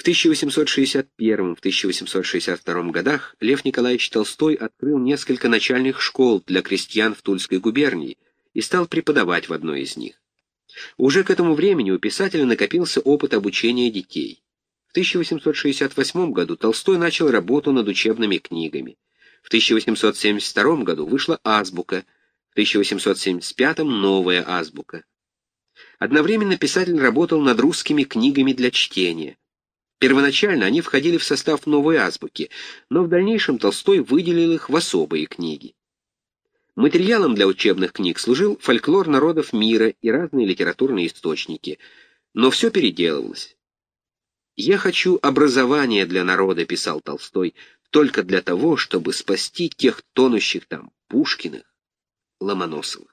В 1861-1862 годах Лев Николаевич Толстой открыл несколько начальных школ для крестьян в Тульской губернии и стал преподавать в одной из них. Уже к этому времени у писателя накопился опыт обучения детей. В 1868 году Толстой начал работу над учебными книгами. В 1872 году вышла азбука, в 1875 новая азбука. Одновременно писатель работал над русскими книгами для чтения. Первоначально они входили в состав новой азбуки, но в дальнейшем Толстой выделил их в особые книги. Материалом для учебных книг служил фольклор народов мира и разные литературные источники, но все переделывалось. «Я хочу образования для народа», — писал Толстой, — «только для того, чтобы спасти тех тонущих там Пушкиных, Ломоносовых».